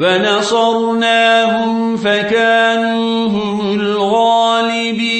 ونصرناهم فكانوا هم الغالبين.